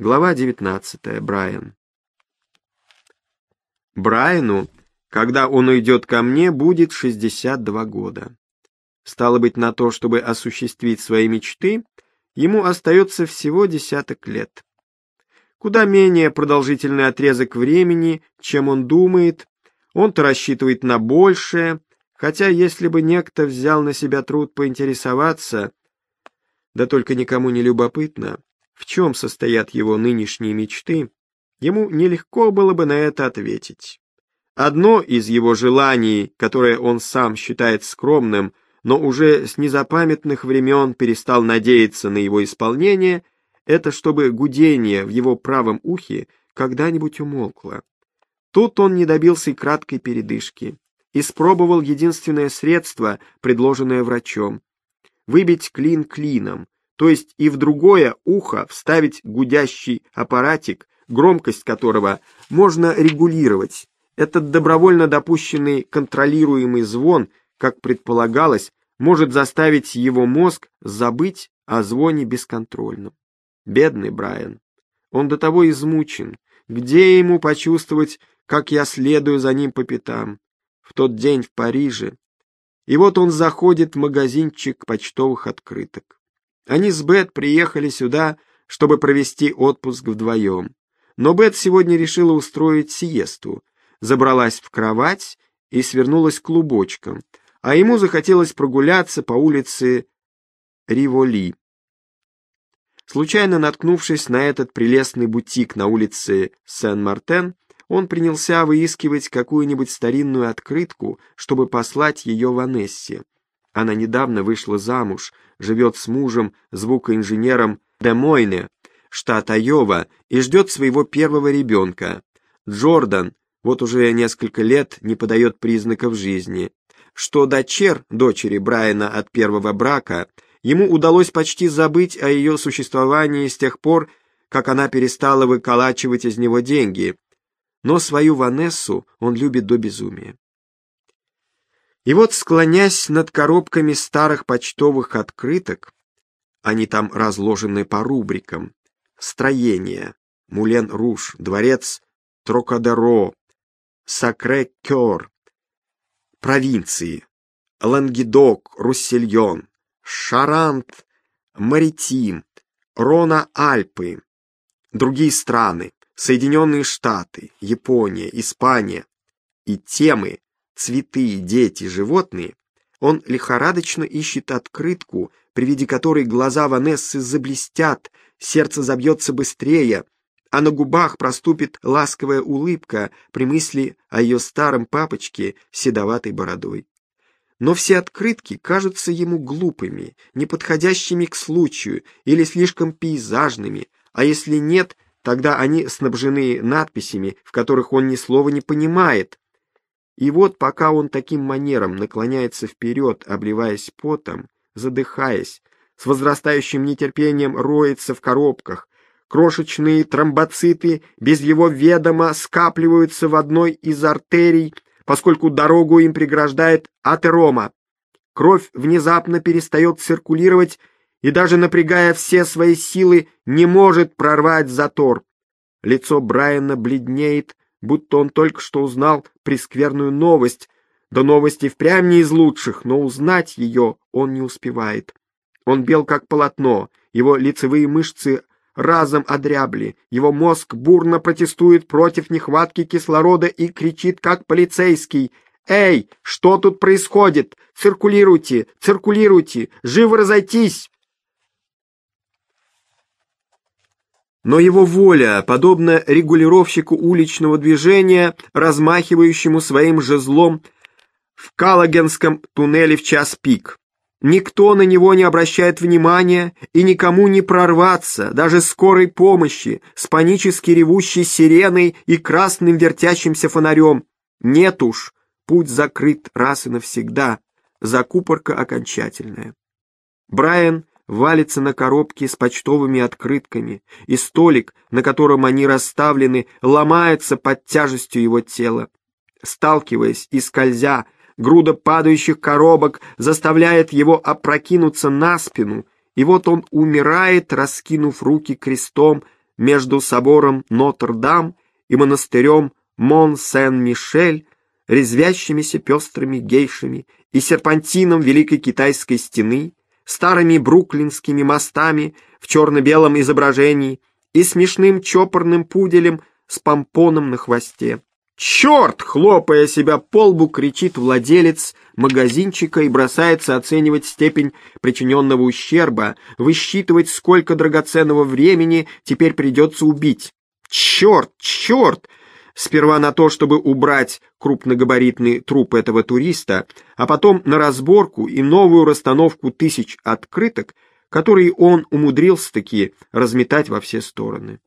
Глава 19. Брайан. Брайану, когда он уйдет ко мне, будет 62 года. Стало быть, на то, чтобы осуществить свои мечты, ему остается всего десяток лет. Куда менее продолжительный отрезок времени, чем он думает, он-то рассчитывает на большее, хотя если бы некто взял на себя труд поинтересоваться, да только никому не любопытно, в чем состоят его нынешние мечты, ему нелегко было бы на это ответить. Одно из его желаний, которое он сам считает скромным, но уже с незапамятных времен перестал надеяться на его исполнение, это чтобы гудение в его правом ухе когда-нибудь умолкло. Тут он не добился и краткой передышки. Испробовал единственное средство, предложенное врачом. Выбить клин клином, то есть и в другое ухо вставить гудящий аппаратик, громкость которого можно регулировать. Этот добровольно допущенный контролируемый звон, как предполагалось, может заставить его мозг забыть о звоне бесконтрольном. Бедный Брайан. Он до того измучен. Где ему почувствовать, как я следую за ним по пятам? В тот день в Париже. И вот он заходит в магазинчик почтовых открыток. Они с Бет приехали сюда, чтобы провести отпуск вдвоем. Но Бет сегодня решила устроить сиесту, забралась в кровать и свернулась клубочком, а ему захотелось прогуляться по улице Риволи. Случайно наткнувшись на этот прелестный бутик на улице Сен-Мартен, он принялся выискивать какую-нибудь старинную открытку, чтобы послать ее Ванессе. Она недавно вышла замуж, живет с мужем, звукоинженером Демойне, штат Айова, и ждет своего первого ребенка. Джордан вот уже несколько лет не подает признаков жизни. Что до Чер, дочери Брайана от первого брака, ему удалось почти забыть о ее существовании с тех пор, как она перестала выколачивать из него деньги. Но свою Ванессу он любит до безумия. И вот, склонясь над коробками старых почтовых открыток, они там разложены по рубрикам, строение, Мулен-Руш, дворец Трокадеро, Сакре-Кёр, провинции, Лангедок, Руссельон, Шарант, Маритим, Рона-Альпы, другие страны, Соединенные Штаты, Япония, Испания и темы, цветы, дети, животные, он лихорадочно ищет открытку, при виде которой глаза Ванессы заблестят, сердце забьется быстрее, а на губах проступит ласковая улыбка при мысли о ее старом папочке с седоватой бородой. Но все открытки кажутся ему глупыми, неподходящими к случаю или слишком пейзажными, а если нет, тогда они снабжены надписями, в которых он ни слова не понимает, и вот пока он таким манером наклоняется вперед, обливаясь потом, задыхаясь, с возрастающим нетерпением роется в коробках, крошечные тромбоциты без его ведома скапливаются в одной из артерий, поскольку дорогу им преграждает атерома. Кровь внезапно перестает циркулировать и даже напрягая все свои силы не может прорвать затор. Лицо Брайана бледнеет, будто он только что узнал прескверную новость, да новости впрямь не из лучших, но узнать ее он не успевает. Он бел как полотно, его лицевые мышцы разом одрябли, его мозг бурно протестует против нехватки кислорода и кричит как полицейский «Эй, что тут происходит? Циркулируйте, циркулируйте, живо разойтись!» Но его воля, подобно регулировщику уличного движения, размахивающему своим жезлом в Калагенском туннеле в час пик. Никто на него не обращает внимания и никому не прорваться, даже скорой помощи, с панически ревущей сиреной и красным вертящимся фонарем. Нет уж, путь закрыт раз и навсегда, закупорка окончательная. Брайан валится на коробки с почтовыми открытками, и столик, на котором они расставлены, ломается под тяжестью его тела. Сталкиваясь и скользя, груда падающих коробок заставляет его опрокинуться на спину, и вот он умирает, раскинув руки крестом между собором Нотр-Дам и монастырем Мон-Сен-Мишель, резвящимися пестрыми гейшами и серпантином Великой Китайской стены, старыми бруклинскими мостами в черно-белом изображении и смешным чопорным пуделем с помпоном на хвосте. «Черт!» — хлопая себя по лбу, кричит владелец магазинчика и бросается оценивать степень причиненного ущерба, высчитывать, сколько драгоценного времени теперь придется убить. «Черт! Черт!» Сперва на то, чтобы убрать крупногабаритный труп этого туриста, а потом на разборку и новую расстановку тысяч открыток, которые он умудрился-таки разметать во все стороны.